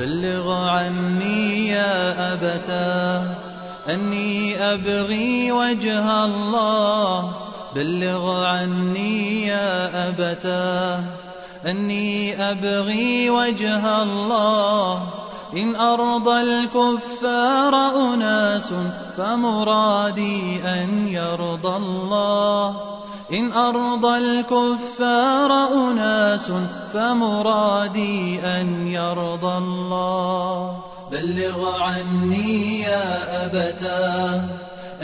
بلغ عني يا أبتاه أني أبغي وجه الله. بلغ عني يا أبتاه أني أبغي وجه الله. إن أرضى الكفار أناس فمرادي أن يرضى الله. إن أرضى الكفار أناس فمرادي أن يرضى الله. بلغ عني يا أبتاه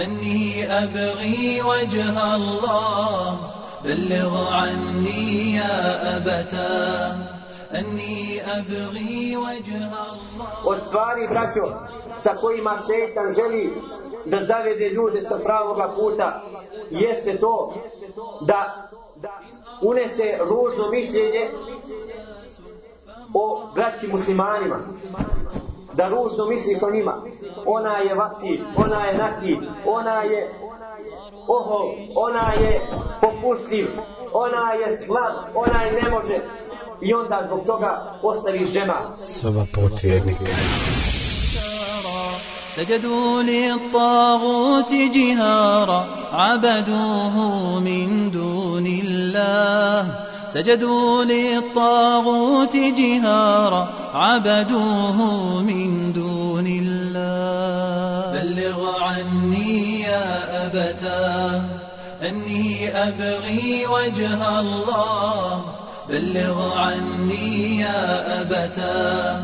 أني أبغي وجه الله. بلغ عني يا أبتاه أني أبغي وجه الله od stvari, braćo, sa kojima šeitan želi da zavede ljude sa pravoga puta, jeste to da unese ružno mišljenje o braći muslimanima. Da ružno misliš o njima. Ona je vati, ona je naki, ona je oho, ona je popustiv, ona je slab, ona je ne može. I onda zbog toga ostaviš džema. Soba potvjernika. سجدوا للطاغوت جهارا عبدوه من دون الله سجدوا للطاغوت جهارا عبدوه من دون الله بلغ عني يا أبتاه أني أبغي وجه الله بلغ عني يا أبتاه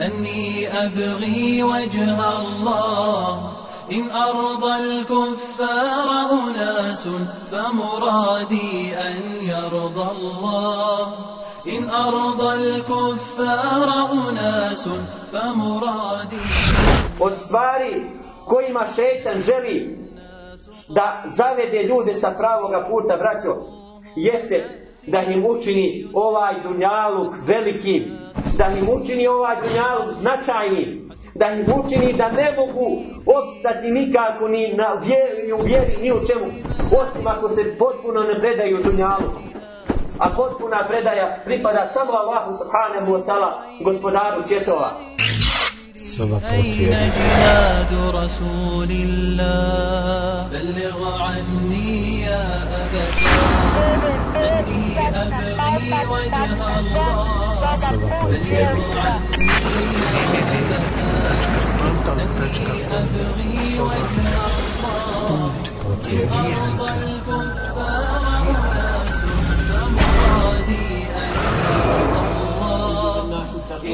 أني أبغي وجه الله. إن أرضى الكفار أناس فمرادي أن يرضى الله. إن أرضى الكفار أناس فمرادي Od stvari kojima šeitan želi da zavede ljude sa pravoga puta, braćo, jeste da im učini ovaj dunjaluk velikim, da im učini ovaj dunjaluk značajnim, da im učini da ne mogu opstati nikako ni na vjeri, ni u vjeri, ni u čemu, osim ako se potpuno ne predaju dunjalu. A potpuna predaja pripada samo Allahu subhanahu wa ta'ala, gospodaru svjetova. Soba أين potvjernika. جهاد رسول الله بلغ عني يا أبتاه أني أبغي وجه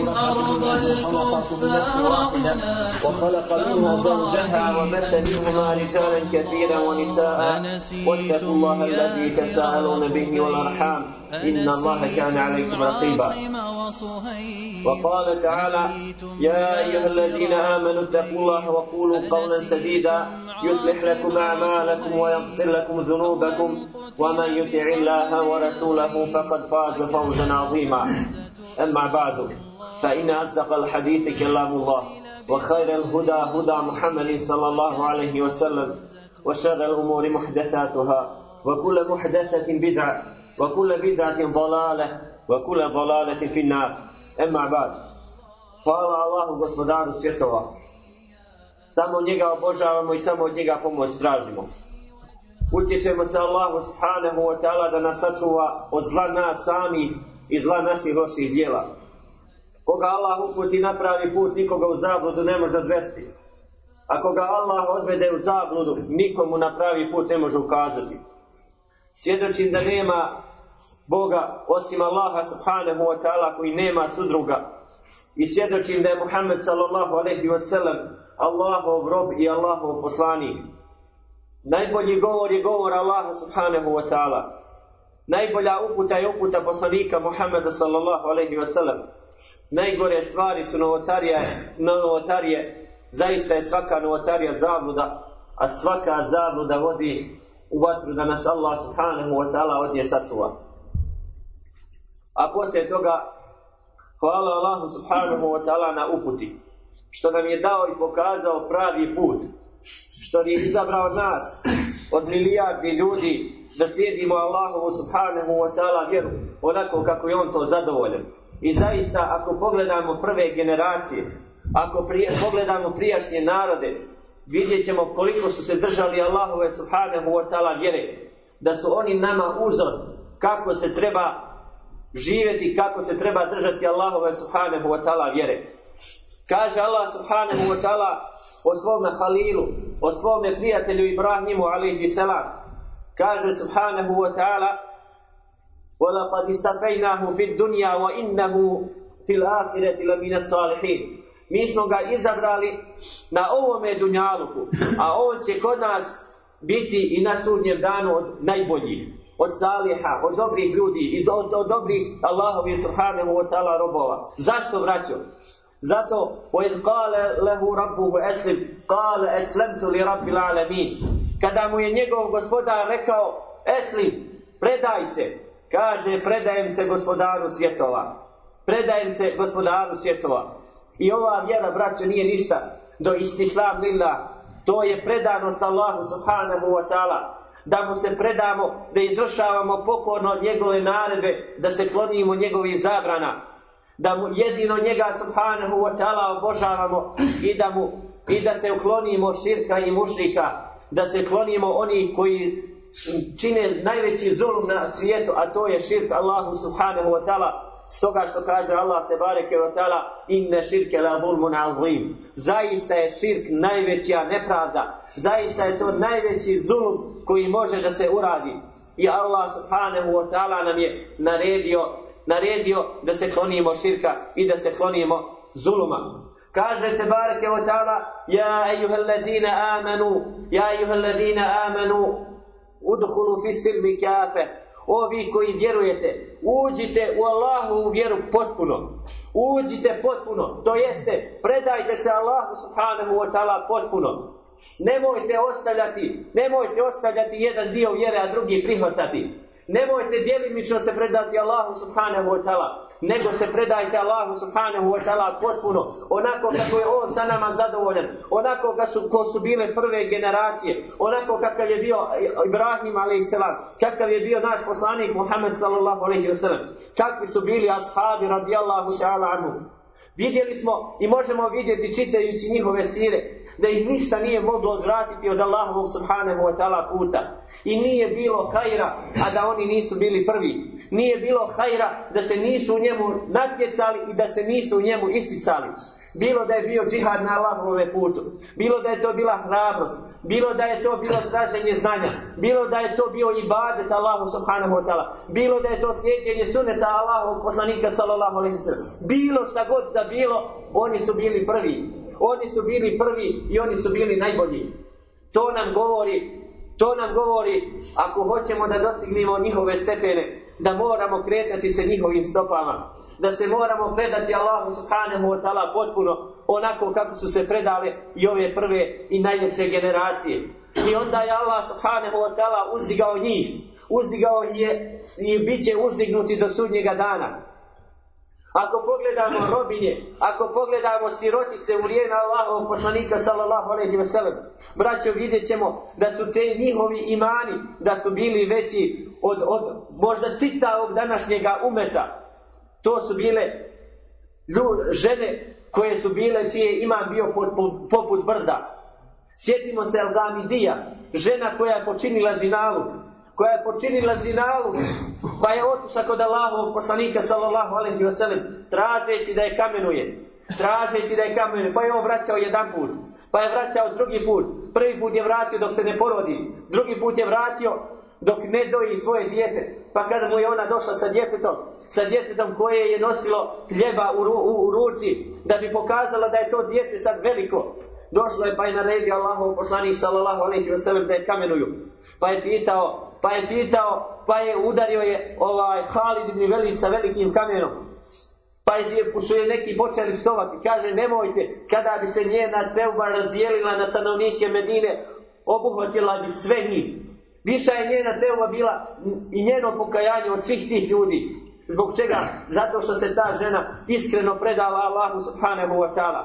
الله إن أرض الكفار أناس وخلق منها زوجها وبث منهما رجالا كثيرا ونساء. واتقوا الله الذي تساءلون به والأرحام. إن الله كان عليكم رقيبا. وقال تعالى يا أيها الذين آمنوا اتقوا الله وقولوا قولا سديدا. يصلح لكم أعمالكم ويغفر لكم ذنوبكم. ومن يطع الله ورسوله فقد فاز فوزا عظيما. أما بعد. فان اصدق الحديث كلام الله وخير الهدى هدى محمد صلى الله عليه وسلم وشر الأمور محدثاتها وكل محدثة بدعة وكل بدعة ضلالة وكل ضلالة في النار أما بعد Hvala Allahu gospodaru svjetova. Samo njega obožavamo i samo od njega pomoć tražimo. Utječemo se Allahu subhanahu wa ta'ala da nas sačuva od zla nas samih i zla naših loših dijela. Koga Allah uputi napravi put, nikoga u zabludu ne može odvesti. A koga Allah odvede u zabludu, nikomu na pravi put ne može ukazati. Svjedočim da nema Boga osim Allaha subhanahu wa ta'ala koji nema sudruga. I svjedočim da je Muhammed sallallahu alaihi wa sallam Allahov rob i Allahov poslanik. Najbolji govor je govor Allaha subhanahu wa ta'ala. Najbolja uputa je uputa poslanika Muhammeda sallallahu alaihi wa sallam. Najgore stvari su novotarije, novotarije. Zaista je svaka novotarija zabluda, a svaka zabluda vodi u vatru da nas Allah subhanahu wa ta'ala od nje sačuva. A poslije toga hvala Allahu subhanahu wa ta'ala na uputi što nam je dao i pokazao pravi put što je izabrao nas od milijardi ljudi da slijedimo Allahovu subhanahu wa ta'ala vjeru onako kako je on to zadovoljen I zaista, ako pogledamo prve generacije, ako prije, pogledamo prijašnje narode, vidjet ćemo koliko su se držali Allahove subhanahu wa ta'ala vjere. Da su oni nama uzor kako se treba živjeti, kako se treba držati Allahove subhanahu wa ta'ala vjere. Kaže Allah subhanahu wa ta'ala o svome Halilu, o svome prijatelju Ibrahimu alaihi salam. Kaže subhanahu wa ta'ala وَلَقَدْ إِسْتَفَيْنَاهُ فِي الدُّنْيَا وَإِنَّهُ فِي الْآخِرَةِ لَمِنَ الصَّالِحِينَ Mi smo ga izabrali na ovome dunjaluku, a on će kod nas biti i na sudnjem danu od najboljih, od saliha, od dobrih ljudi i od, od dobrih Allahovi subhanahu wa ta'ala robova. Zašto vraćao? Zato, وَإِذْ قَالَ لَهُ رَبُّهُ أَسْلِمْ قَالَ أَسْلَمْتُ لِرَبِّ الْعَالَمِينَ Kada mu je njegov gospodar rekao, Eslim, predaj se, kaže, predajem se gospodaru svjetova. Predajem se gospodaru svjetova. I ova vjera, braćo, nije ništa do istislam lilla. To je predanost Allahu subhanahu wa ta'ala. Da mu se predamo, da izvršavamo pokorno njegove naredbe, da se klonimo njegovih zabrana. Da mu jedino njega subhanahu wa ta'ala obožavamo i da mu i da se uklonimo širka i mušrika. Da se klonimo oni koji čine najveći zulum na svijetu, a to je širk Allahu subhanahu wa ta'ala. Stoga što kaže Allah te bareke wa ta'ala inne širke la zulmun azim. Zaista je širk najveća nepravda. Zaista je to najveći zulum koji može da se uradi. I Allah subhanahu wa ta'ala nam je naredio, naredio da se klonimo širka i da se klonimo zuluma. Kaže te bareke wa ta'ala ja ejuhel ladina amanu ja ejuhel ladina amanu udhulu fi silmi kafe. O vi koji vjerujete uđite u Allahu u vjeru potpuno. Uđite potpuno to jeste predajte se Allahu subhanahu wa ta'ala potpuno. Nemojte ostavljati nemojte ostavljati jedan dio vjere a drugi prihvatati. Nemojte djelimično se predati Allahu subhanahu wa ta'ala nego se predajte Allahu subhanahu wa ta'ala potpuno, onako kako je on sa nama zadovoljan, onako kako su, ko su bile prve generacije, onako kakav je bio Ibrahim a.s. kakav je bio naš poslanik Muhammed sallallahu alaihi wa sallam, kakvi su bili ashabi radijallahu ta'ala anhu. Vidjeli smo i možemo vidjeti čitajući njihove sire, da ih ništa nije moglo odvratiti od Allahovog subhanahu wa ta'ala puta. I nije bilo hajra, a da oni nisu bili prvi. Nije bilo hajra da se nisu u njemu natjecali i da se nisu u njemu isticali. Bilo da je bio džihad na Allahove putu, bilo da je to bila hrabrost, bilo da je to bilo traženje znanja, bilo da je to bio ibadet Allahu subhanahu wa ta'ala, bilo da je to slijedjenje suneta Allahu poslanika sallallahu alaihi wa sallam, bilo šta god da bilo, oni su bili prvi oni su bili prvi i oni su bili najbolji. To nam govori, to nam govori, ako hoćemo da dostignemo njihove stepene, da moramo kretati se njihovim stopama, da se moramo predati Allahu subhanahu wa ta'ala potpuno, onako kako su se predale i ove prve i najljepše generacije. I onda je Allah subhanahu wa ta'ala uzdigao njih, uzdigao je i bit će uzdignuti do sudnjega dana. Ako pogledamo robinje, ako pogledamo sirotice u vrijeme Allahovog poslanika sallallahu alejhi ve sellem, braćo vidjet ćemo da su te njihovi imani da su bili veći od, od možda čitavog današnjega umeta. To su bile ljud, žene koje su bile čije iman bio poput, poput brda. Sjetimo se Al-Gamidija, žena koja je počinila zinalu, koja je počinila zinalu, pa je otišla kod Allahovog poslanika sallallahu alaihi wa sallam, tražeći da je kamenuje, tražeći da je kamenuje, pa je on vraćao jedan put, pa je vraćao drugi put, prvi put je vratio dok se ne porodi, drugi put je vratio dok ne doji svoje dijete, pa kada mu je ona došla sa djetetom, sa djetetom koje je nosilo hljeba u, ru, u, u ruci, da bi pokazala da je to dijete sad veliko, došlo je pa je naredio Allahov poslanik sallallahu alejhi ve sellem da je kamenuju. Pa je pitao, pa je pitao, pa je udario je ovaj Halid ibn Velid sa velikim kamenom. Pa je su je neki počeli psovati. Kaže, nemojte, kada bi se njena teuba razdijelila na stanovnike Medine, obuhvatila bi sve njih. Viša je njena teuba bila i njeno pokajanje od svih tih ljudi. Zbog čega? Zato što se ta žena iskreno predala Allahu subhanahu wa ta'ala.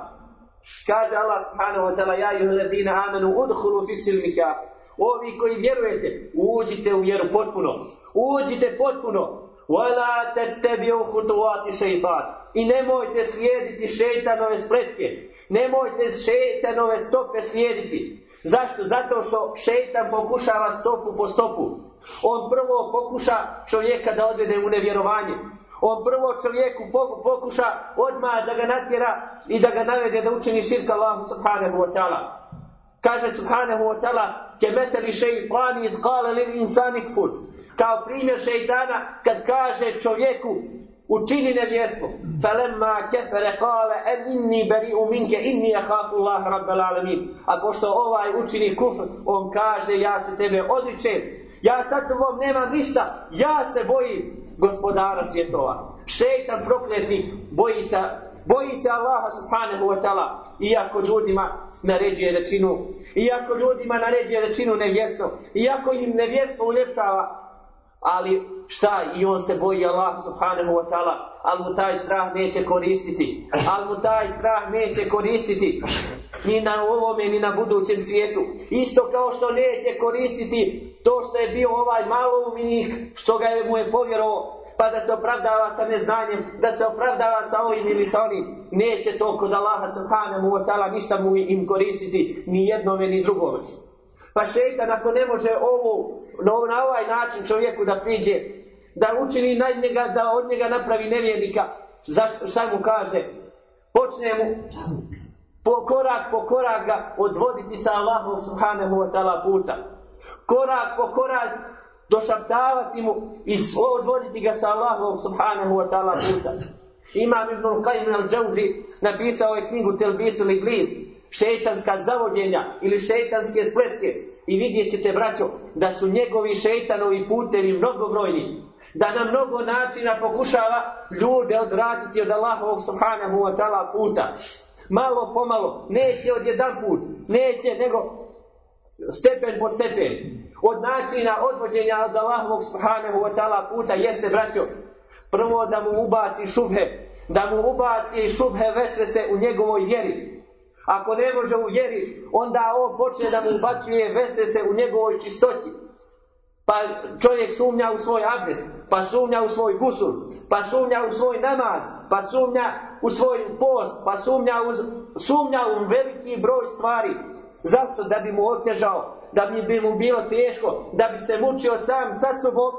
Kaže Allah subhanahu wa ta'ala, ja juhu ladina amenu udhulu fi mikafu. Ovi koji vjerujete, uđite u vjeru potpuno. Uđite potpuno. وَلَا تَتَّبِعُوا خُطُوَاتِ شَيْطَانِ I nemojte slijediti šeitanove spletke. Nemojte šeitanove stope slijediti. Zašto? Zato što šeitan pokušava stopu po stopu. On prvo pokuša čovjeka da odvede u nevjerovanje. On prvo čovjeku pokuša odmah da ga natjera i da ga navede da učini širka Allahu subhanahu wa ta'ala. Kaže subhanahu wa ta'ala ke meteli šeitani id kale li insani kfur. Kao primjer šeitana kad kaže čovjeku učini nevjerstvo. Falemma kefere kale en inni beri uminke inni ahafu Allah rabbel alamin. A pošto ovaj učini kufr, on kaže ja se tebe odličem. Ja sad tobom nemam ništa. Ja se bojim gospodara svjetova. Šeitan prokleti boji se boji se Allaha subhanahu wa ta'ala. Iako ljudima naređuje rečinu iako ljudima naređuje rečinu nevjesto, iako im nevjesto uljepšava ali šta i on se boji Allaha subhanahu wa ta'ala. Ali mu taj strah neće koristiti ali mu taj strah neće koristiti ni na ovome ni na budućem svijetu. Isto kao što neće koristiti to što je bio ovaj malo uminik što ga je mu je povjerovao pa da se opravdava sa neznanjem, da se opravdava sa ovim ili sa onim, neće to kod Allaha subhanahu wa ta'ala ništa mu im koristiti, ni jednome ni drugome. Pa šeitan ako ne može ovo, na ovaj način čovjeku da priđe, da učini na njega, da od njega napravi nevjernika, zašto, šta mu kaže? Počne mu po korak po korak ga odvoditi sa Allahom subhanahu wa ta'ala puta. Korak po korak došaptavati mu i odvoditi ga sa Allahom subhanahu wa ta'ala puta. Imam Ibn Qayyim al-Jawzi napisao je knjigu Telbisu li Iblis, šeitanska zavođenja ili šeitanske spletke. I vidjet ćete braćo da su njegovi šeitanovi putevi mnogobrojni da na mnogo načina pokušava ljude odvratiti od Allahovog subhanahu wa ta'ala puta. Malo pomalo neće od jedan put neće nego stepen po stepen od načina odvođenja od Allahovog subhanahu wa ta'ala puta jeste braćo prvo da mu ubaci šubhe da mu ubaci šubhe vesvese u njegovoj vjeri. Ako ne može u vjeri onda on počne da mu ubacuje vesvese u njegovoj čistoći. Pa čovjek sumnja u svoj abdest pa sumnja u svoj gusul pa sumnja u svoj namaz pa sumnja u svoj post pa sumnja u, sumnja u veliki broj stvari. Zašto? Da bi mu otežao, da bi, bi mu bilo teško, da bi se mučio sam sa sobom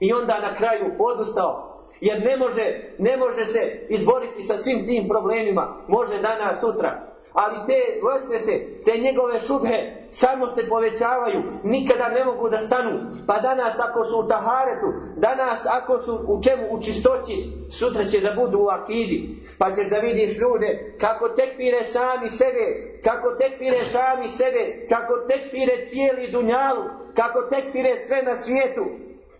i onda na kraju odustao. Jer ne može, ne može se izboriti sa svim tim problemima. Može danas, sutra ali te vesvese, te njegove šubhe samo se povećavaju, nikada ne mogu da stanu. Pa danas ako su u taharetu, danas ako su u čemu u čistoći, sutra će da budu u akidi. Pa ćeš da vidiš ljude kako tekfire sami sebe, kako tekfire sami sebe, kako tekfire cijeli dunjalu, kako tekfire sve na svijetu.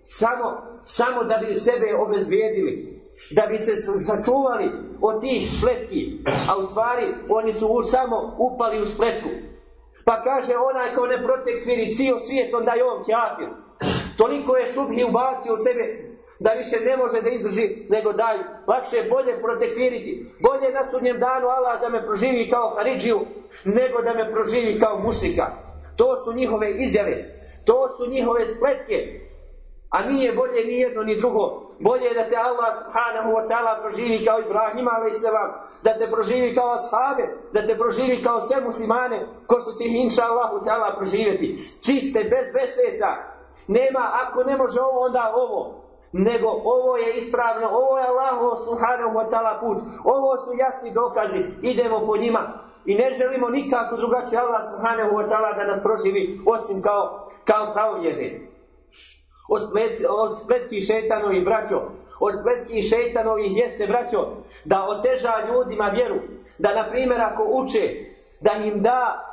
Samo, samo da bi sebe obezbijedili da bi se sačuvali od tih spletki, a u stvari oni su samo upali u spletku. Pa kaže onaj ko ne protekviri cijel svijet, onda je on kjafir. Toliko je šubhi ubacio u sebe da više ne može da izdrži, nego daju. Lakše je bolje protekviriti. Bolje na sudnjem danu Allah da me proživi kao Haridžiju, nego da me proživi kao mušika. To su njihove izjave. To su njihove spletke. A nije bolje ni jedno ni drugo. Bolje je da te Allah subhanahu wa ta'ala proživi kao Ibrahima a.s. Da te proživi kao ashabe. Da te proživi kao sve muslimane. Ko što će ih inša Allahu ta'ala proživjeti. Čiste, bez vesesa. Nema, ako ne može ovo, onda ovo. Nego ovo je ispravno. Ovo je Allah subhanahu wa ta'ala put. Ovo su jasni dokazi. Idemo po njima. I ne želimo nikako drugačije Allah subhanahu wa ta'ala da nas proživi osim kao, kao pravovjerne od, splet, od spletki šetanovih braćo, od spletki šetanovih jeste braćo, da oteža ljudima vjeru, da na primjer ako uče, da im da,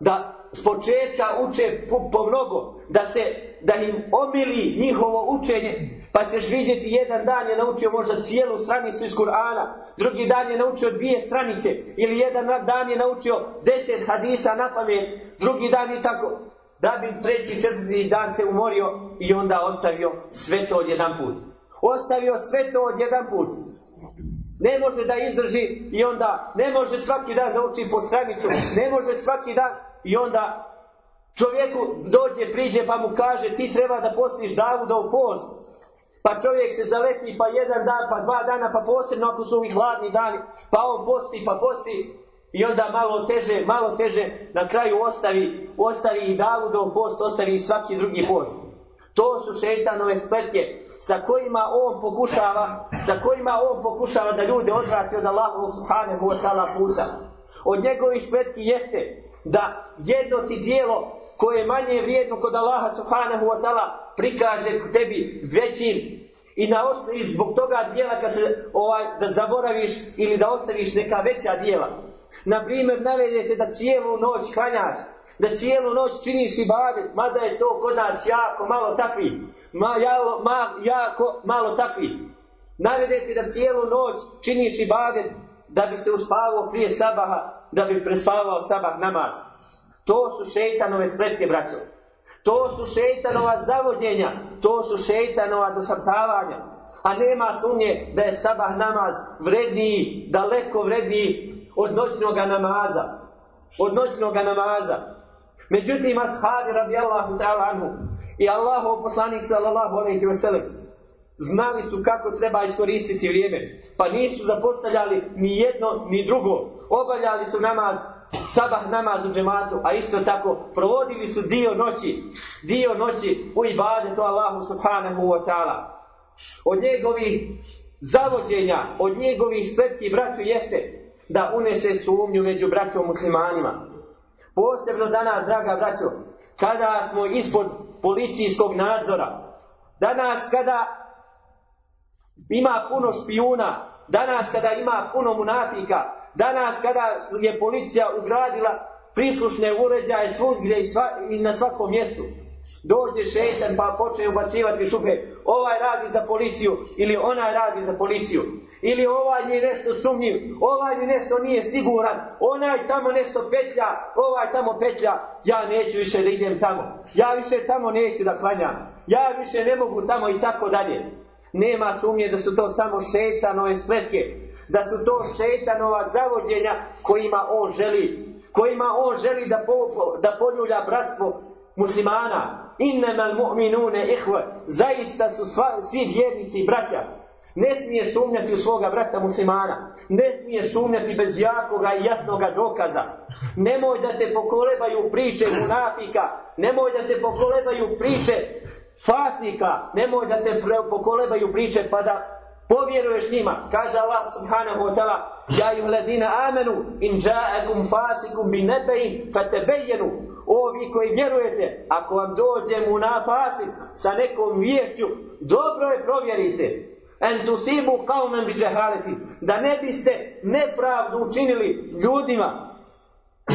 da s početka uče po, po mnogo, da se, da im omili njihovo učenje, pa ćeš vidjeti jedan dan je naučio možda cijelu stranicu iz Kur'ana, drugi dan je naučio dvije stranice, ili jedan dan je naučio deset hadisa na pamet, drugi dan i tako, da bi treći, četvrti dan se umorio i onda ostavio sve to od jedan put. Ostavio sve to od jedan put. Ne može da izdrži i onda ne može svaki dan da uči po stranicu, ne može svaki dan i onda čovjeku dođe, priđe pa mu kaže ti treba da postiš Davuda u post. pa čovjek se zaleti pa jedan dan, pa dva dana, pa posebno ako su ovi hladni dani, pa on posti, pa posti, i onda malo teže, malo teže, na kraju ostavi, ostavi i Davudov post, ostavi i svaki drugi post. To su šeitanove spletke sa kojima on pokušava, sa kojima on pokušava da ljude odvrati od Allaha subhanahu wa ta'ala puta. Od njegovih spletki jeste da jedno ti dijelo koje je manje vrijedno kod Allaha subhanahu wa ta'ala prikaže tebi većim i na osnovi zbog toga dijela kad se ovaj da zaboraviš ili da ostaviš neka veća dijela. Na primjer navedete da cijelu noć klanjaš, da cijelu noć činiš ibadet, mada je to kod nas jako malo takvi, ma, jalo, ma, jako malo takvi. Navedete da cijelu noć činiš ibadet da bi se uspavao prije sabaha, da bi prespavao sabah namaz. To su šeitanove spletke, braćo. To su šeitanova zavođenja, to su šeitanova dosaptavanja. A nema sumnje da je sabah namaz vredniji, daleko vredniji od noćnog namaza. Od noćnog namaza. Međutim, ashabi radijallahu ta'ala anhu i Allahov poslanik sallallahu alaihi wa sallam znali su kako treba iskoristiti vrijeme. Pa nisu zapostavljali ni jedno ni drugo. Obavljali su namaz sabah namaz u džematu, a isto tako provodili su dio noći, dio noći u ibadetu Allahu subhanahu wa ta'ala. Od njegovih zavođenja, od njegovih spletki braću jeste da unese sumnju među braćom muslimanima. Posebno danas, draga braćo, kada smo ispod policijskog nadzora, danas kada ima puno špijuna, danas kada ima puno munafika, danas kada je policija ugradila prislušne uređaje svugdje i, sva, i na svakom mjestu, dođe šeitan pa počne ubacivati šupe, ovaj radi za policiju ili onaj radi za policiju. Ili ovaj mi nešto sumnjiv, ovaj mi nešto nije siguran, onaj tamo nešto petlja, ovaj tamo petlja, ja neću više da idem tamo, ja više tamo neću da klanjam, ja više ne mogu tamo i tako dalje. Nema sumnje da su to samo šetanove spletke, da su to šetanova zavođenja kojima on želi, kojima on želi da, po, da poljulja bratstvo muslimana. Innamal mu'minune ihve, zaista su sva, svi vjernici i braća. Ne smije sumnjati u svoga brata muslimana. Ne smije sumnjati bez jakoga i jasnoga dokaza. Nemoj da te pokolebaju priče munafika. Nemoj da te pokolebaju priče fasika, nemoj da te pokolebaju priče pa da povjeruješ njima. Kaže Allah subhanahu wa ta'ala, ja ju ladina amenu, in ja'akum fasikum bi nebein, fatebejenu. Ovi koji vjerujete, ako vam dođe mu na fasik sa nekom vješću, dobro je provjerite. En tusibu qauman bi jahalati. Da ne biste nepravdu učinili ljudima.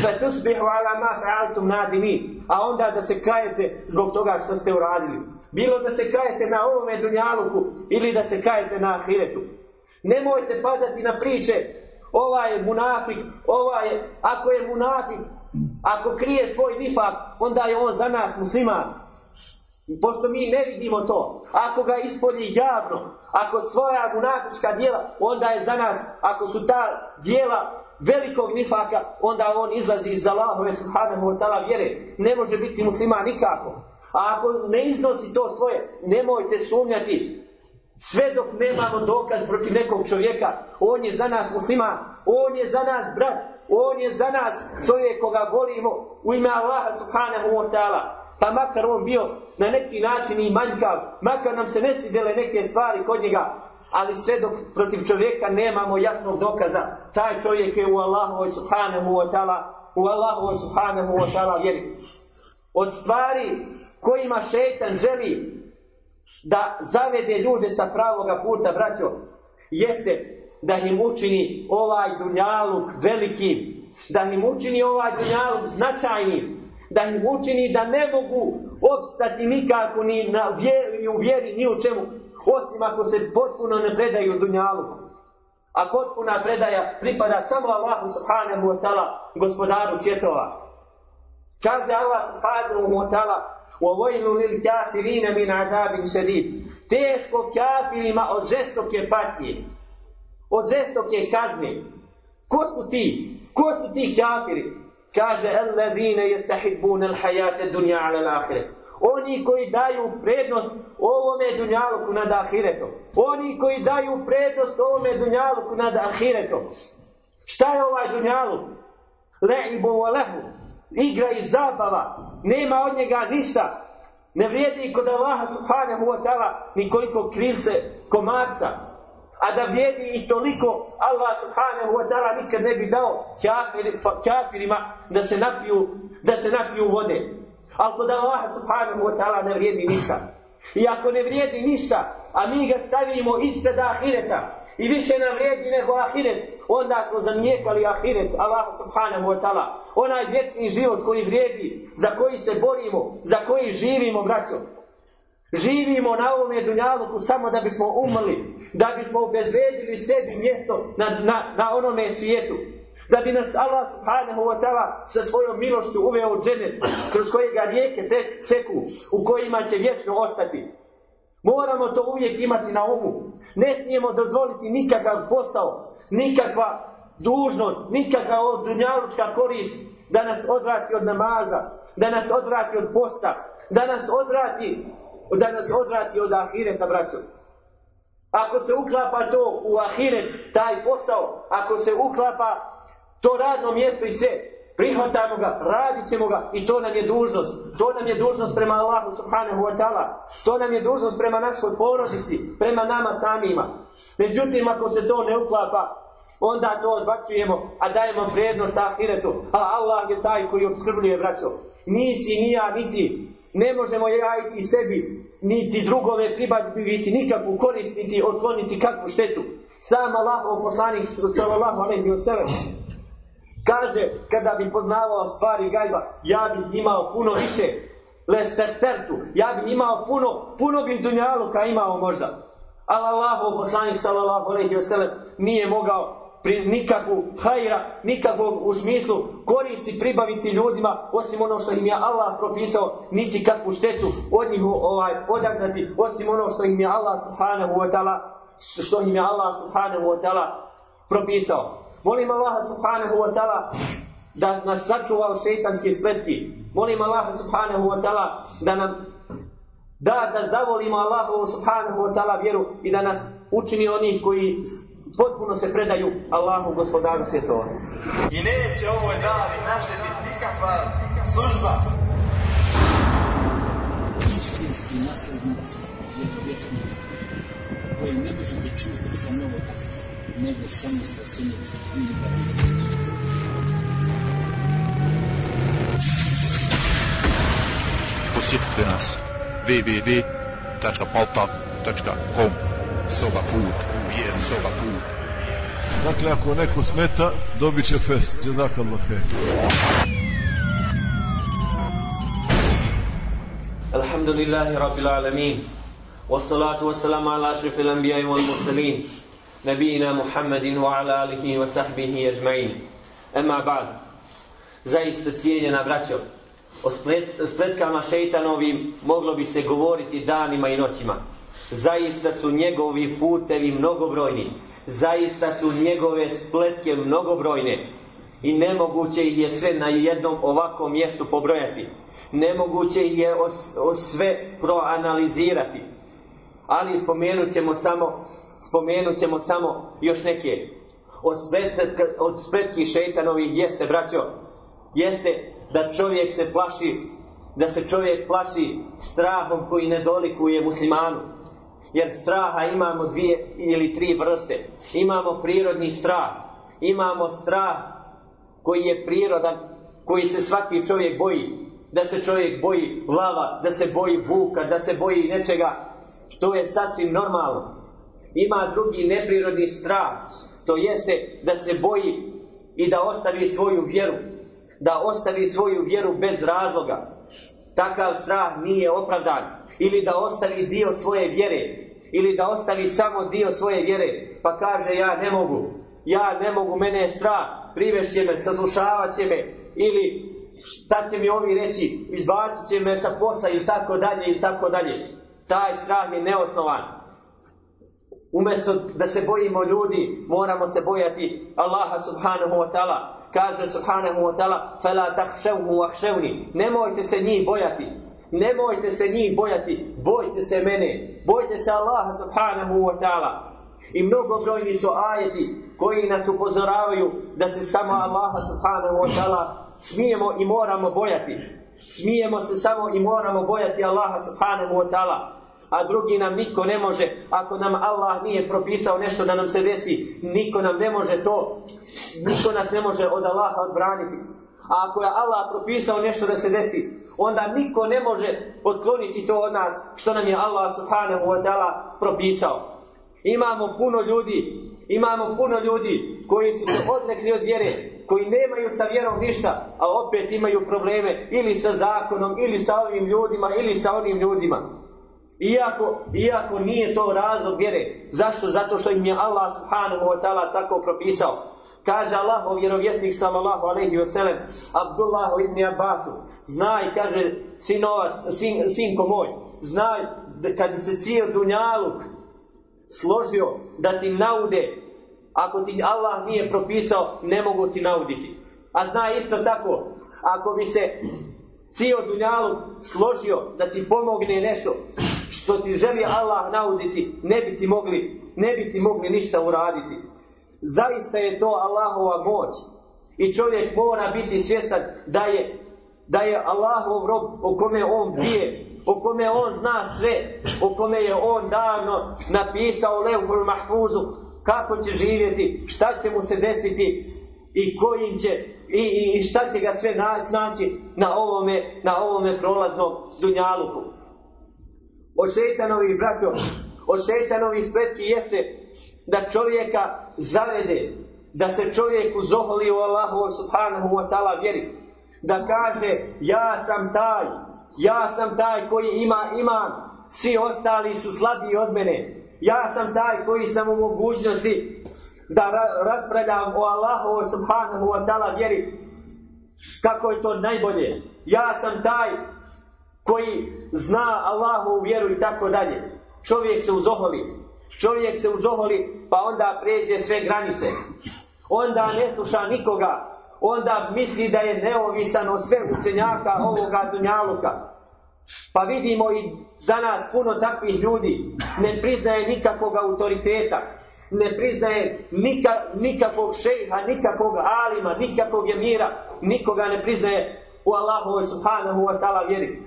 Fa tusbihu ala ma fa'altum nadimi a onda da se kajete zbog toga što ste uradili. Bilo da se kajete na ovome dunjaluku ili da se kajete na ahiretu. Nemojte padati na priče. Ovaj je munafik, ovaj je, ako je munafik, ako krije svoj nifak, onda je on za nas musliman. Pošto mi ne vidimo to, ako ga ispolji javno, ako svoja munafička dijela, onda je za nas, ako su ta dijela velikog nifaka, onda on izlazi iz Allahove subhanahu wa ta'ala vjere. Ne može biti musliman nikako. A ako ne iznosi to svoje, nemojte sumnjati. Sve dok nemamo dokaz protiv nekog čovjeka, on je za nas musliman, on je za nas brat, on je za nas čovjek koga volimo u ime Allaha subhanahu wa ta'ala. Pa makar on bio na neki način i manjkav, makar nam se ne svidjele neke stvari kod njega, ali sve dok protiv čovjeka nemamo jasnog dokaza, taj čovjek je u Allahu subhanahu wa ta'ala, u Allahu subhanahu wa ta'ala vjeri. Od stvari kojima šetan želi da zavede ljude sa pravoga puta, braćo, jeste da im učini ovaj dunjaluk velikim, da im učini ovaj dunjaluk značajnim, da im učini da ne mogu obstati nikako ni, na vjeri, ni u vjeri, ni u čemu, osim ako se potpuno ne predaju dunjaluku. A potpuna predaja pripada samo Allahu subhanahu wa ta'ala, gospodaru svjetova. Kaže Allah subhanahu wa ta'ala وَوَيْلُ لِلْكَافِرِينَ مِنْ عَذَابٍ شَدِيدٍ Teško kafirima od žestoke patnje. Od žestoke kazne. Ko su ti? Ko su ti kafiri? Kaže الَّذِينَ يَسْتَحِبُونَ الْحَيَاةَ الدُّنْيَا عَلَى الْآخِرِ Oni koji daju prednost ovome dunjaluku nad ahiretom. Oni koji daju prednost ovome dunjaluku nad ahiretom. Šta je ovaj dunjaluk? Le'ibu wa lehu. Igra i zabava. Nema od njega ništa. Ne vrijedi kod Allaha subhanahu wa ta'ala nikoliko krilce komarca. A da vrijedi i toliko Allah subhanahu wa ta'ala nikad ne bi dao kafir, kafirima da se napiju, da se napiju vode. Ali kod Allah subhanahu wa ta'ala ne vrijedi ništa. I ako ne vrijedi ništa, a mi ga stavimo ispred ahireta, i više nam vrijedi nego ahiret, onda smo zanijekali ahiret Allah subhanahu wa ta'ala. Onaj vječni život koji vrijedi, za koji se borimo, za koji živimo, braćo. Živimo na ovome dunjaluku samo da bismo umrli, da bismo obezvedili sebi mjesto na, na, na onome svijetu. Da bi nas Allah subhanahu wa ta'ala sa svojom milošću uveo u dženet, kroz kojega rijeke tek, teku, u kojima će vječno ostati. Moramo to uvijek imati na umu. Ne smijemo dozvoliti nikakav posao, nikakva dužnost, nikakva dunjalučka korist da nas odvrati od namaza, da nas odvrati od posta, da nas odvrati, da nas odvrati od ahireta, braćo. Ako se uklapa to u ahiret, taj posao, ako se uklapa to radno mjesto i sve, prihvatamo ga, radit ćemo ga i to nam je dužnost. To nam je dužnost prema Allahu subhanahu wa ta'ala. To nam je dužnost prema našoj porodici, prema nama samima. Međutim, ako se to ne uklapa, onda to odbacujemo, a dajemo prednost ahiretu. A Allah je taj koji obskrbljuje braćo. Nisi, ni ja, niti. Ne možemo jajiti sebi, niti drugome pribaviti nikakvu korist, niti otkloniti kakvu štetu. Sam Allah, poslanik, sallallahu alaihi wa sellem Kaže, kada bi poznavao stvari gajba, ja bih imao puno više. lestertertu, ja bih imao puno, puno bih dunjaluka imao možda. Ali Allah, poslanik sallallahu alaihi wa sellem nije mogao pri nikakvu hajra, nikakvog u smislu koristi pribaviti ljudima, osim ono što im je Allah propisao, niti kakvu štetu od njih ovaj, odagnati, osim ono što im je Allah subhanahu wa ta'ala, što im je Allah subhanahu wa ta'ala propisao. Molim Allaha subhanahu wa ta'ala da nas sačuva od šeitanske spletki. Molim Allaha subhanahu wa ta'ala da nam da da zavolimo Allahu subhanahu wa ta'ala vjeru i da nas učini oni koji potpuno se predaju Allahu gospodaru svjetova. I neće ovoj davi naštetiti nikakva služba. Istinski naslednici vjerovjesnika koji ne možete čuti sa novotarskim nego samo sa sunnicom ili Posjetite nas www.palta.com Soba put u vjeru Soba put Dakle, ako neko smeta, dobit će fest. Jazakallah hej. Alhamdulillahi Rabbil Alamin. Wassalatu wassalamu ala ašrifil anbijai wal mursalin. نبينا محمد وعلى آله وصحبه أجمعين أما بعد zaista cijenjena braćo o spletkama šeitanovim moglo bi se govoriti danima i noćima zaista su njegovi putevi mnogobrojni. Zaista su njegove spletke mnogobrojne. I nemoguće ih je sve na jednom ovakvom mjestu pobrojati. Nemoguće ih je os, os sve proanalizirati. Ali spomenut ćemo samo spomenut ćemo samo još neke. Od, splet, od spletki šeitanovih jeste braćo jeste da čovjek se plaši da se čovjek plaši strahom koji ne dolikuje muslimanu jer straha imamo dvije ili tri vrste. Imamo prirodni strah. Imamo strah koji je prirodan koji se svaki čovjek boji. Da se čovjek boji lava da se boji vuka da se boji nečega što je sasvim normalno. Ima drugi neprirodni strah, to jeste da se boji i da ostavi svoju vjeru, da ostavi svoju vjeru bez razloga. Takav strah nije opravdan. Ili da ostavi dio svoje vjere, ili da ostavi samo dio svoje vjere, pa kaže ja ne mogu, ja ne mogu, mene je strah, privešće me, saslušavat će me, ili šta će mi ovi reći, izbacit će me sa posla ili tako dalje ili tako dalje. Taj strah je neosnovan. Umjesto da se bojimo ljudi, moramo se bojati Allaha subhanahu wa ta'ala Kaže subhanahu wa ta'ala, فَلَا تَخْشَوْهُ وَحْشَوْنِ Nemojte se njih bojati. Nemojte se njih bojati, bojte se mene, bojte se Allaha subhanahu wa ta'ala. I mnogobrojni su ajeti koji nas upozoravaju da se samo Allaha subhanahu wa ta'ala smijemo i moramo bojati. Smijemo se samo i moramo bojati Allaha subhanahu wa ta'ala. A drugi nam niko ne može, ako nam Allah nije propisao nešto da nam se desi, niko nam ne može to, niko nas ne može od Allaha odbraniti. A ako je Allah propisao nešto da se desi, onda niko ne može otkloniti to od nas što nam je Allah subhanahu wa ta'ala propisao. Imamo puno ljudi, imamo puno ljudi koji su se odrekli od vjere, koji nemaju sa vjerom ništa, a opet imaju probleme ili sa zakonom, ili sa ovim ljudima, ili sa onim ljudima. Iako, iako nije to razlog vjere. Zašto? Zato što im je Allah subhanahu wa ta'ala tako propisao. Kaže Allahov vjerovjesnik sallallahu alaihi wa sallam, Abdullah ibn Abbasu, znaj, kaže, sinovac, sin, sinko moj, znaj, da kad bi se cijel dunjaluk složio da ti naude, ako ti Allah nije propisao, ne mogu ti nauditi. A znaj isto tako, ako bi se cijel dunjaluk složio da ti pomogne nešto što ti želi Allah nauditi, ne bi ti mogli, ne bi ti mogli ništa uraditi. Zaista je to Allahova moć. I čovjek mora biti svjestan da je da je Allahov rob o kome on bije, o kome on zna sve, o kome je on davno napisao Levhul Mahfuzu, kako će živjeti, šta će mu se desiti i kojim će i, i, i šta će ga sve nas naći na ovome, na ovome prolaznom dunjaluku. Od šeitanovih braćo, od šeitanovih spletki jeste da čovjeka zavede, da se čovjek uzoholi u Allahu subhanahu wa ta'ala vjeri da kaže ja sam taj, ja sam taj koji ima iman, svi ostali su slabiji od mene. Ja sam taj koji sam u mogućnosti da ra raspravljam o Allahu subhanahu wa ta'ala vjeri kako je to najbolje. Ja sam taj koji zna Allahu vjeru i tako dalje. Čovjek se uzoholi. Čovjek se uzoholi pa onda pređe sve granice. Onda ne sluša nikoga onda misli da je neovisan od sve učenjaka ovoga dunjaluka. Pa vidimo i danas puno takvih ljudi ne priznaje nikakvog autoriteta, ne priznaje nika, nikakvog šejha, nikakvog alima, nikakvog emira, nikoga ne priznaje u Allahu subhanahu wa ta'ala vjeri.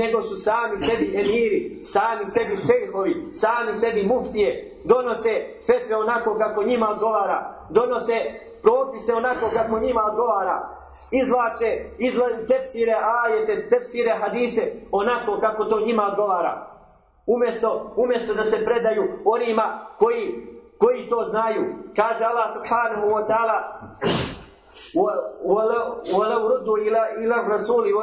Nego su sami sebi emiri, sami sebi šejhovi, sami sebi muftije, donose fetve onako kako njima odgovara, donose propise onako kako njima odgovara. Izvlače, izvlače tefsire ajete, tefsire hadise onako kako to njima odgovara. Umjesto, umjesto da se predaju onima koji, koji to znaju. Kaže Allah subhanahu wa ta'ala ولو ردوا إلى إلى الرسول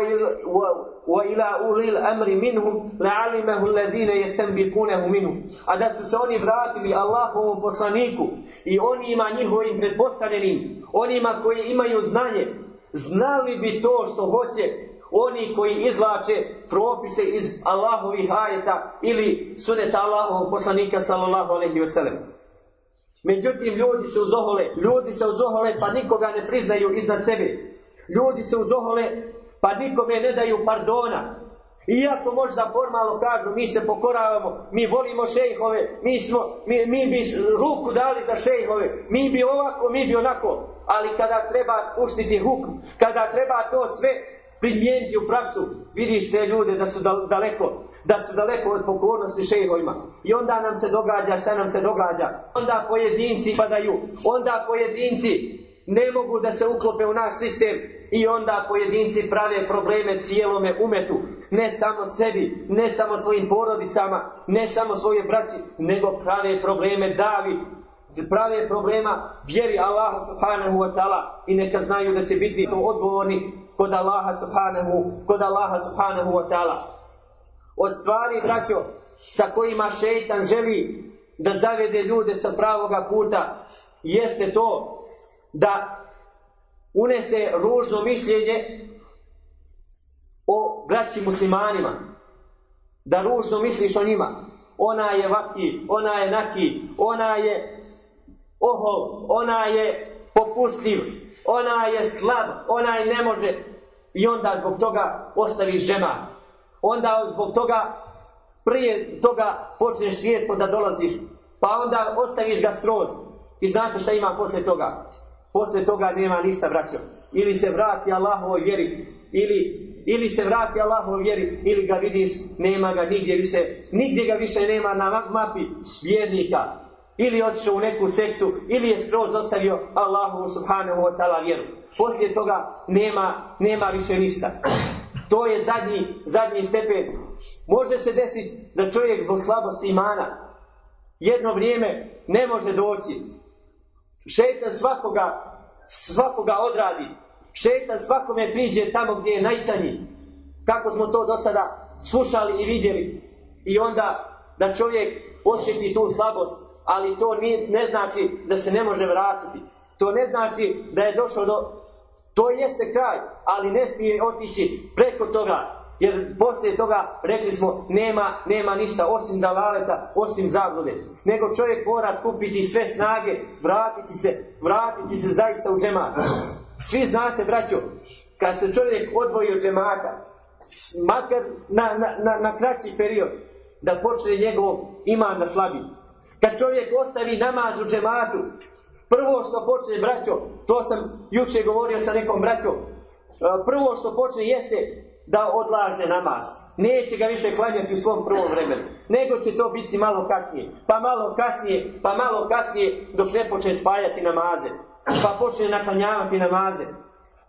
وإلى أولي الأمر منهم لعلمه الذين يستنبطونه منهم a da su se oni vratili Allahovom poslaniku i onima njihovim pretpostavljenim onima koji imaju znanje znali bi to što hoće oni koji izlače propise iz Allahovih ajeta ili suneta Allahovog poslanika sallallahu alaihi wa sallam Međutim, ljudi se uzohole, ljudi se uzohole pa nikoga ne priznaju iznad sebe. Ljudi se uzohole pa nikome ne daju pardona. Iako možda formalno kažu, mi se pokoravamo, mi volimo šejhove, mi, smo, mi, mi bi ruku dali za šejhove, mi bi ovako, mi bi onako. Ali kada treba spuštiti hukm, kada treba to sve primijeniti u praksu, vidiš te ljude da su daleko, da su daleko od pokornosti šejhovima. I onda nam se događa šta nam se događa. Onda pojedinci padaju, onda pojedinci ne mogu da se uklope u naš sistem i onda pojedinci prave probleme cijelome umetu. Ne samo sebi, ne samo svojim porodicama, ne samo svoje braći, nego prave probleme davi prave problema vjeri Allaha subhanahu wa ta'ala i neka znaju da će biti to odgovorni kod Allaha subhanahu, kod Allaha subhanahu wa ta'ala. Od stvari, braćo, sa kojima šeitan želi da zavede ljude sa pravoga puta, jeste to da unese ružno mišljenje o braći muslimanima. Da ružno misliš o njima. Ona je vaki, ona je naki, ona je ohol, ona je popustljiv, ona je slab, ona je ne može i onda zbog toga ostaviš džema. onda zbog toga prije toga počneš svijetlo da dolaziš, pa onda ostaviš ga skroz. I znate šta ima posle toga? Posle toga nema ništa, braćo. Ili se vrati Allahovoj vjeri, ili, ili se vrati Allahovoj vjeri, ili ga vidiš, nema ga nigdje više, nigdje ga više nema na mapi vjernika. Ili otišao u neku sektu, ili je skroz ostavio Allahu subhanahu wa ta'ala vjeru. Poslije toga nema, nema više ništa. To je zadnji, zadnji stepen. Može se desiti da čovjek zbog slabosti imana jedno vrijeme ne može doći. Šeitan svakoga, svakoga odradi. Šeitan svakome priđe tamo gdje je najtanji. Kako smo to do sada slušali i vidjeli. I onda da čovjek osjeti tu slabost, ali to nije, ne znači da se ne može vratiti. To ne znači da je došlo do... To jeste kraj, ali ne smije otići preko toga. Jer poslije toga rekli smo nema, nema ništa osim dalaleta, osim zablude. Nego čovjek mora skupiti sve snage, vratiti se, vratiti se zaista u džemat. Svi znate, braćo, kad se čovjek odvoji od džemata, makar na, na, na, na kraći period, da počne njegov iman da slabi. Kad čovjek ostavi namaz u džematu, prvo što počne, braćo, to sam juče govorio sa nekom braćom, e, prvo što počne jeste da odlaže namaz. Neće ga više klanjati u svom prvom vremenu. Nego će to biti malo kasnije. Pa malo kasnije, pa malo kasnije dok ne počne spajati namaze. Pa počne naklanjavati namaze.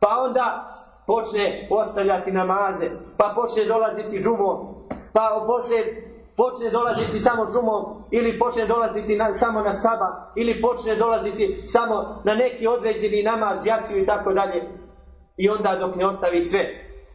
Pa onda počne ostavljati namaze. Pa počne dolaziti džumom. Pa poslije počne dolaziti samo džumom ili počne dolaziti na, samo na saba ili počne dolaziti samo na neki određeni namaz, jaciju i tako dalje. I onda dok ne ostavi sve,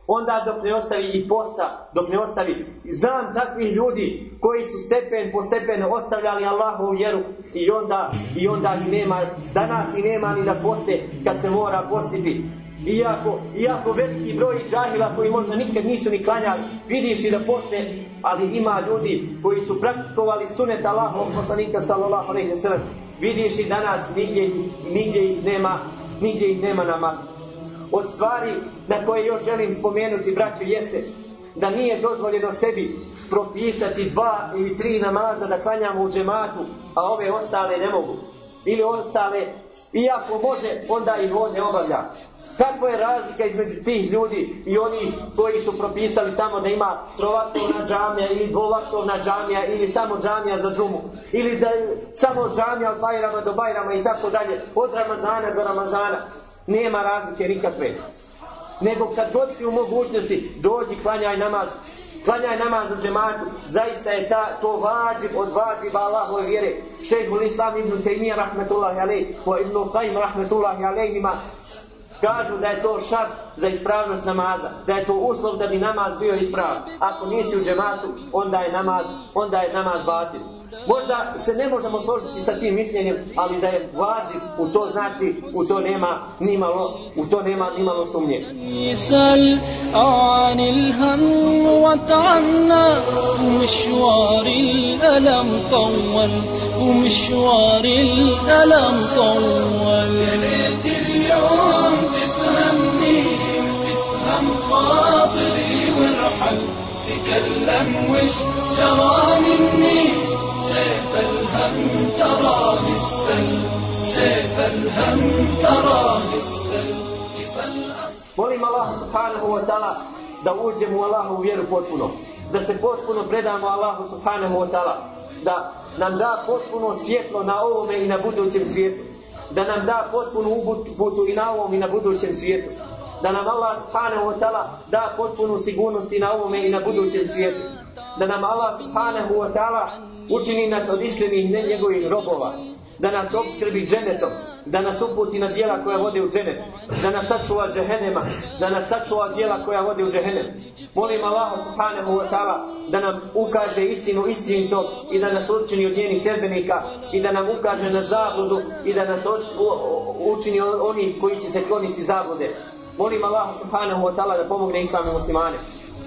onda dok ne ostavi i posta, dok ne ostavi. Znam takvih ljudi koji su stepen po stepen ostavljali Allahovu vjeru i onda, i onda i nema, danas i nema ni da poste kad se mora postiti. Iako, iako veliki broj džahila koji možda nikad nisu ni klanjali, vidiš i da poste, ali ima ljudi koji su praktikovali sunet Allahov poslanika sallallahu alaihi wa sellem. Vidiš i danas nigdje, nigdje ih nema, nigdje ih nema nama od stvari na koje još želim spomenuti, braću, jeste da nije dozvoljeno sebi propisati dva ili tri namaza da klanjamo u džematu, a ove ostale ne mogu. Ili ostale, iako može, onda ih on ne obavlja. Kakva je razlika između tih ljudi i oni koji su propisali tamo da ima trovaktovna džamija ili dvovaktovna džamija ili samo džamija za džumu ili da je samo džamija od Bajrama do Bajrama i tako dalje od Ramazana do Ramazana nema razlike nikakve. Nego kad god si u mogućnosti, dođi, klanjaj namaz, klanjaj namaz u džematu, zaista je ta, to vađib od vađiba Allahove vjere. Šejhul Islam ibn Taymiyyah rahmetullahi alejhi wa ibn Qayyim rahmetullahi alejhima kažu da je to šart za ispravnost namaza, da je to uslov da bi namaz bio ispravan. Ako nisi u džematu, onda je namaz, onda je namaz batil. Možda se ne možemo složiti sa tim mišljenjem, ali da je vađi u to znači, u to nema ni malo, u to nema ni malo sumnje. يسأل عن الهم وتعنى ومشوار الألم طول ومشوار الألم طول تكلم وش جرى مني سيف الهم تراه استل سيف الهم تراه استل جبل Molim Allah subhanahu wa ta'ala da uđemo u Allahu u vjeru potpuno. Da se potpuno predamo Allahu subhanahu wa ta'ala. Da nam da potpuno svjetlo na ovome i na budućem svijetu. Da nam da potpunu uputu i na ovom i na budućem svijetu. Da nam Allah subhanahu wa ta'ala da potpunu sigurnost i na ovome i na budućem svijetu. Da nam Allah subhanahu wa ta'ala učini nas od iskrenih ne njegovih robova. Da nas obskrbi dženetom. Da nas uputi na dijela koja vode u dženet. Da nas sačuva džehenema, Da nas sačuva dijela koja vode u džehenem. Molim Allah subhanahu wa ta'ala da nam ukaže istinu istinito i da nas učini od njenih sljedbenika i da nam ukaže na zabludu i da nas učini oni koji će se kloniti zablude. Molim Allah subhanahu wa ta'ala da pomogne islamu muslimane.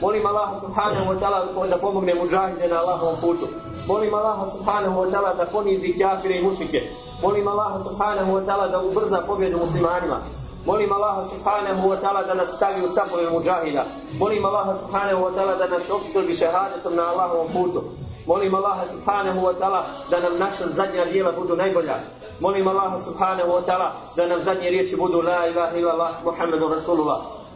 Molim Allah subhanahu wa ta'ala da pomogne muđahide na Allahovom putu. Molim Allah subhanahu wa ta'ala da ponizi kjafire i mušnike. Molim Allah subhanahu wa ta'ala da ubrza pobjedu muslimanima. Molim Allaha subhanahu wa ta'ala da nas stavi u sapove muđahida. Molim Allaha subhanahu wa ta'ala da nas obskrbi šehadetom na Allahovom putu. Molim Allaha subhanahu wa ta'ala da nam naša zadnja dijela budu najbolja. Molim Allaha subhanahu wa ta'ala da nam zadnje riječi budu la ilaha illallah Muhammedun Rasulullah.